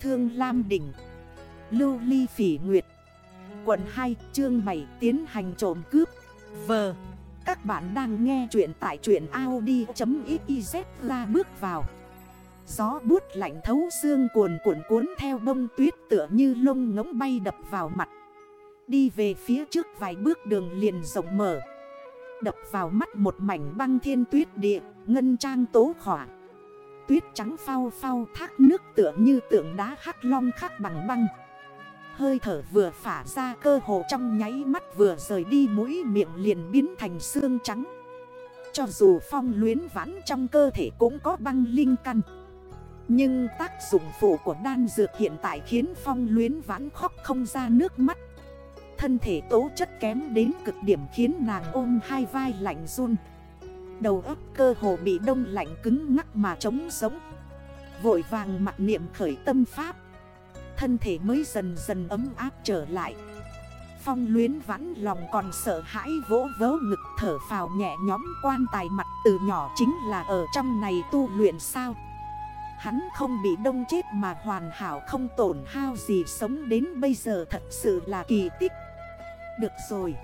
Thương Lam Đỉnh, Lưu Ly Phỉ Nguyệt, Quận 2 chương 7 tiến hành trộm cướp. Vờ Các bạn đang nghe chuyện tại chuyện Audi.xyz ra bước vào. Gió bút lạnh thấu xương cuồn cuộn cuốn theo bông tuyết tựa như lông ngỗng bay đập vào mặt. Đi về phía trước vài bước đường liền rộng mở. Đập vào mắt một mảnh băng thiên tuyết địa, Ngân trang tố khỏa. Tuyết trắng phao phao thác nước tựa như tượng đá hắc long khắc bằng băng. Hơi thở vừa phả ra cơ hồ trong nháy mắt vừa rời đi mũi miệng liền biến thành xương trắng. Cho dù phong luyến vãn trong cơ thể cũng có băng linh căn. Nhưng tác dụng phụ của đan dược hiện tại khiến phong luyến vãn khóc không ra nước mắt. Thân thể tố chất kém đến cực điểm khiến nàng ôm hai vai lạnh run. Đầu ấp cơ hồ bị đông lạnh cứng ngắc mà trống sống. Vội vàng mặc niệm khởi tâm pháp. Thân thể mới dần dần ấm áp trở lại. Phong luyến vãn lòng còn sợ hãi vỗ vớ ngực thở phào nhẹ nhóm quan tài mặt từ nhỏ chính là ở trong này tu luyện sao? Hắn không bị đông chết mà hoàn hảo không tổn hao gì sống đến bây giờ thật sự là kỳ tích. Được rồi.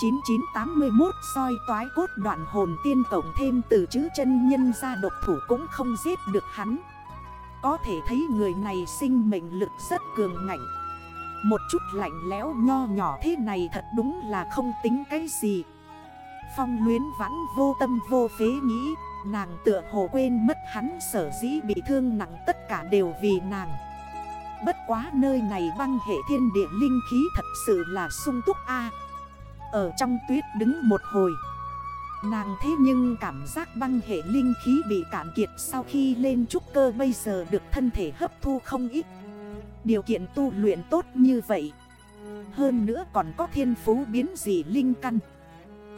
9981 soi toái cốt đoạn hồn tiên tổng thêm từ chữ chân nhân ra độc thủ cũng không giết được hắn. Có thể thấy người này sinh mệnh lực rất cường ngạnh. Một chút lạnh lẽo nho nhỏ thế này thật đúng là không tính cái gì. Phong luyến vãn vô tâm vô phế nghĩ, Nàng tựa hồ quên mất hắn sở dĩ bị thương nặng tất cả đều vì nàng. Bất quá nơi này băng hệ thiên địa linh khí thật sự là sung túc A ở trong tuyết đứng một hồi. Nàng thế nhưng cảm giác băng hệ linh khí bị cạn kiệt sau khi lên trúc cơ bây giờ được thân thể hấp thu không ít. Điều kiện tu luyện tốt như vậy. Hơn nữa còn có thiên phú biến dị linh căn.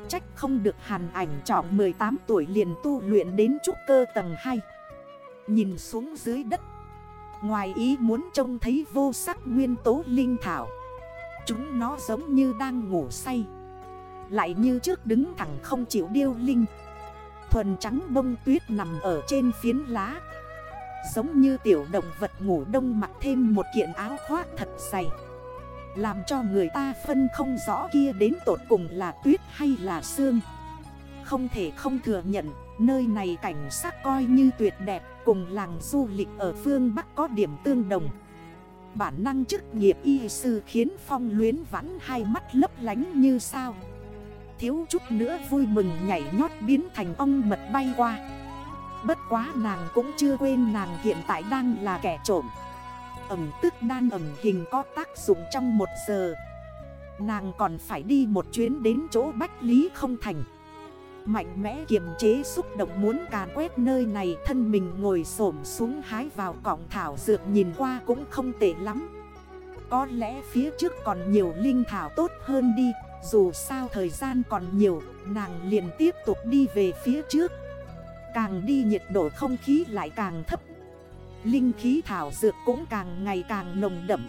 Trách không được hàn ảnh trọng 18 tuổi liền tu luyện đến trúc cơ tầng 2 Nhìn xuống dưới đất. Ngoài ý muốn trông thấy vô sắc nguyên tố linh thảo. Chúng nó giống như đang ngủ say lại như trước đứng thẳng không chịu điêu linh. Thuần trắng bông tuyết nằm ở trên phiến lá. Giống như tiểu động vật ngủ đông mặc thêm một kiện áo khoác thật dày. Làm cho người ta phân không rõ kia đến tột cùng là tuyết hay là xương Không thể không thừa nhận, Nơi này cảnh sắc coi như tuyệt đẹp, Cùng làng du lịch ở phương Bắc có điểm tương đồng. Bản năng chức nghiệp y sư khiến phong luyến vãn hai mắt lấp lánh như sao thiếu chút nữa vui mừng nhảy nhót biến thành ong mật bay qua. Bất quá nàng cũng chưa quên nàng hiện tại đang là kẻ trộm. Ẩm tức đan ẩm hình có tác dụng trong một giờ. Nàng còn phải đi một chuyến đến chỗ Bách Lý không thành. Mạnh mẽ kiềm chế xúc động muốn càn quét nơi này, Thân mình ngồi xổm xuống hái vào cọng thảo dược nhìn qua cũng không tệ lắm. Có lẽ phía trước còn nhiều linh thảo tốt hơn đi dù sao thời gian còn nhiều, Nàng liền tiếp tục đi về phía trước. Càng đi nhiệt độ không khí lại càng thấp. Linh khí thảo dược cũng càng ngày càng nồng đậm.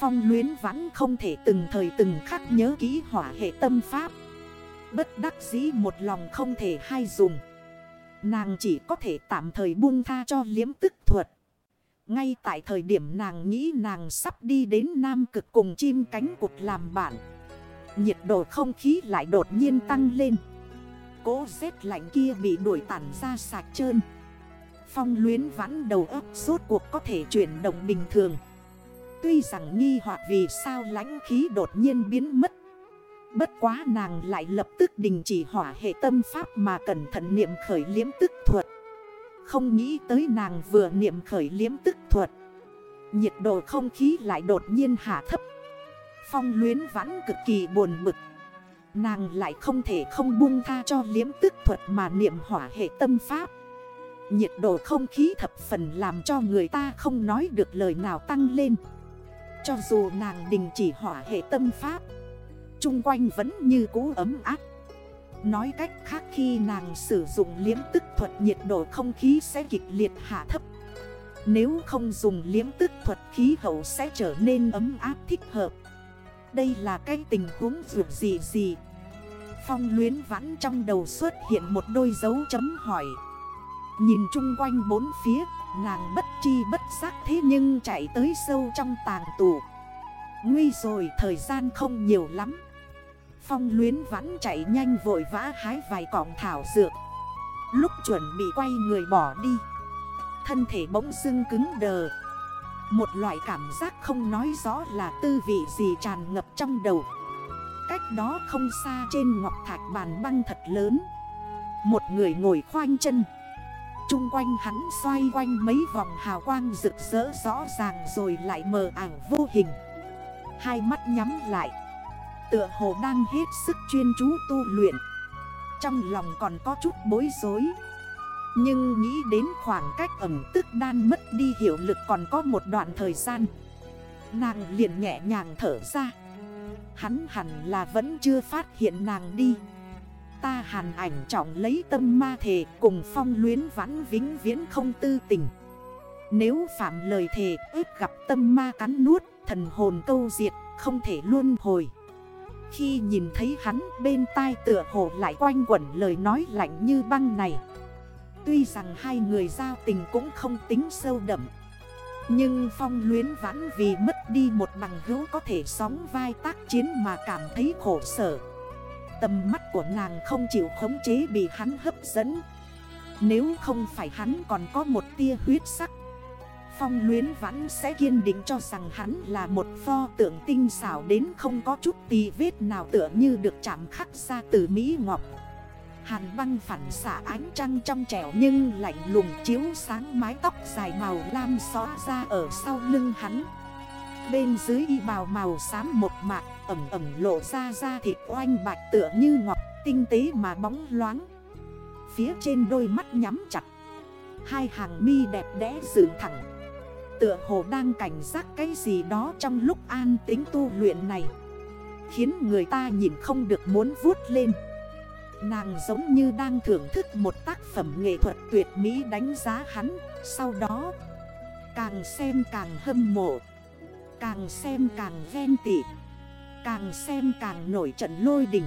Phong luyến vãn không thể từng thời từng khắc nhớ kỹ hỏa hệ tâm pháp. Bất đắc dĩ một lòng không thể hay dùng. Nàng chỉ có thể tạm thời buông tha cho liếm tức thuật. Ngay tại thời điểm nàng nghĩ nàng sắp đi đến Nam Cực cùng chim cánh cụt làm bạn Nhiệt độ không khí lại đột nhiên tăng lên. Cố rét lạnh kia bị đuổi tản ra sạch trơn. Phong luyến vãn đầu ấp suốt cuộc có thể chuyển động bình thường. Tuy rằng nghi hoặc vì sao lãnh khí đột nhiên biến mất, Bất quá nàng lại lập tức đình chỉ hỏa hệ tâm pháp mà cẩn thận niệm khởi liếm tức thuật. Không nghĩ tới nàng vừa niệm khởi liếm tức thuật, Nhiệt độ không khí lại đột nhiên hạ thấp. Phong luyến vãn cực kỳ buồn bực. Nàng lại không thể không buông tha cho liếm tức thuật mà niệm hỏa hệ tâm pháp. Nhiệt độ không khí thập phần làm cho người ta không nói được lời nào tăng lên. Cho dù nàng đình chỉ hỏa hệ tâm pháp Trung quanh vẫn như cũ ấm áp. Nói cách khác khi nàng sử dụng liếm tức thuật, nhiệt độ không khí sẽ kịch liệt hạ thấp. Nếu không dùng liếm tức thuật, khí hậu sẽ trở nên ấm áp thích hợp đây là cái tình huống vượt gì gì. Phong luyến vãn trong đầu xuất hiện một đôi dấu chấm hỏi. Nhìn chung quanh bốn phía, Nàng bất chi bất giác thế nhưng chạy tới sâu trong tàng tủ. Nguy rồi, thời gian không nhiều lắm. Phong luyến vãn chạy nhanh vội vã hái vài cọng thảo dược. Lúc chuẩn bị quay người bỏ đi, Thân thể bỗng dưng cứng đờ. Một loại cảm giác không nói rõ là tư vị gì tràn ngập trong đầu. Cách đó không xa trên ngọc thạch bàn băng thật lớn. Một người ngồi khoanh chân. Trung quanh hắn xoay quanh mấy vòng hào quang rực rỡ rõ ràng rồi lại mờ ảo vô hình. Hai mắt nhắm lại. Tựa hồ đang hết sức chuyên chú tu luyện. Trong lòng còn có chút bối rối. Nhưng nghĩ đến khoảng cách ẩm tức đan mất đi hiệu lực còn có một đoạn thời gian. Nàng liền nhẹ nhàng thở ra. Hắn hẳn là vẫn chưa phát hiện nàng đi. Ta hàn ảnh trọng lấy tâm ma thể cùng phong luyến vãn vĩnh viễn không tư tình. Nếu phạm lời thề, ước gặp tâm ma cắn nuốt, Thần hồn câu diệt, không thể luôn hồi. Khi nhìn thấy hắn, bên tai tựa hồ lại quanh quẩn lời nói lạnh như băng này. Tuy rằng hai người giao tình cũng không tính sâu đậm, Nhưng phong luyến vãn vì mất đi một bằng hữu có thể sóng vai tác chiến mà cảm thấy khổ sở. Tầm mắt của nàng không chịu khống chế bị hắn hấp dẫn. Nếu không phải hắn còn có một tia huyết sắc, Phong luyến vãn sẽ kiên định cho rằng hắn là một pho tượng tinh xảo đến không có chút tì vết nào tựa như được chạm khắc ra từ Mỹ Ngọc. Hàn băng phản xạ ánh trăng trong trẻo nhưng lạnh lùng chiếu sáng mái tóc dài màu lam xóa ra ở sau lưng hắn. Bên dưới y bào màu xám một mạc, ẩm ẩm lộ ra da thịt oanh bạch tựa như ngọc, tinh tế mà bóng loáng. Phía trên đôi mắt nhắm chặt. Hai hàng mi đẹp đẽ dựng thẳng. Tựa hồ đang cảnh giác cái gì đó trong lúc an tính tu luyện này. Khiến người ta nhìn không được muốn vuốt lên. Nàng giống như đang thưởng thức một tác phẩm nghệ thuật tuyệt mỹ đánh giá hắn. Sau đó, càng xem càng hâm mộ, Càng xem càng ven tị, Càng xem càng nổi trận lôi đình.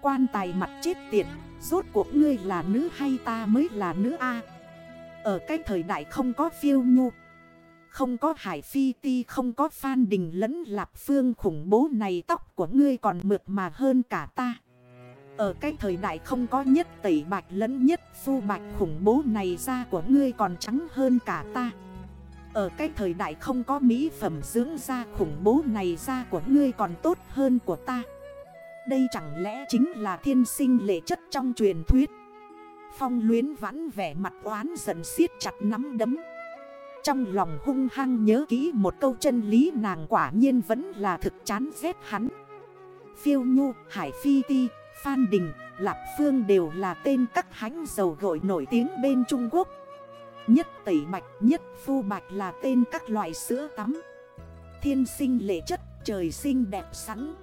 Quan tài mặt chết tiệt, Rốt cuộc ngươi là nữ hay ta mới là nữ A? Ở cái thời đại không có phiêu nhu, Không có hải phi ti, Không có phan đình lẫn lạp phương khủng bố này Tóc của ngươi còn mượt mà hơn cả ta. Ở cái thời đại không có nhất tẩy bạch lẫn nhất phu bạch khủng bố này Da của ngươi còn trắng hơn cả ta. Ở cái thời đại không có mỹ phẩm dưỡng da khủng bố này da của ngươi còn tốt hơn của ta. Đây chẳng lẽ chính là thiên sinh lệ chất trong truyền thuyết? Phong luyến vãn vẻ mặt oán giận siết chặt nắm đấm. Trong lòng hung hăng nhớ kỹ một câu chân lý nàng quả nhiên vẫn là thực chán ghét hắn. Phiêu Nhu, Hải Phi Ti, Phan Đình, Lạp Phương đều là tên các hánh dầu gội nổi tiếng bên Trung Quốc. Nhất tẩy bạch, nhất phu bạch là tên các loại sữa tắm. Thiên sinh lệ chất, trời sinh đẹp sẵn.